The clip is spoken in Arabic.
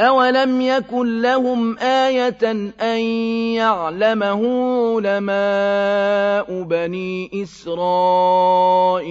أَوَلَمْ يَكُن لَّهُمْ آيَةً أَن يَعْلَمَهُ عُلَمَاءُ بَنِي إِسْرَائِيلَ